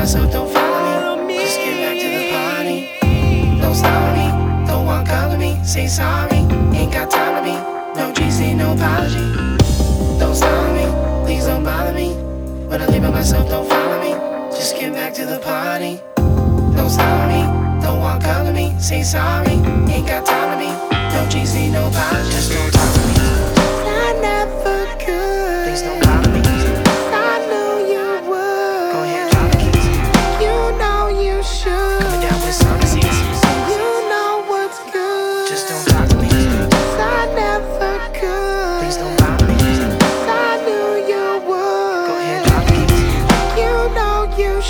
myself, don't follow me. Just get back to the party. Don't stop me. Don't want color me. Say sorry. Ain't got time to be. No GC, no apology. Don't stop me. Please don't bother me. When I leave by myself, don't follow me. Just get back to the party. Don't stop me. Don't want color me. Say sorry. Ain't got time.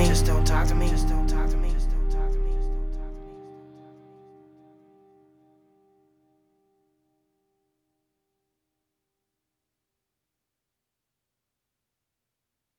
me. Just don't talk to me.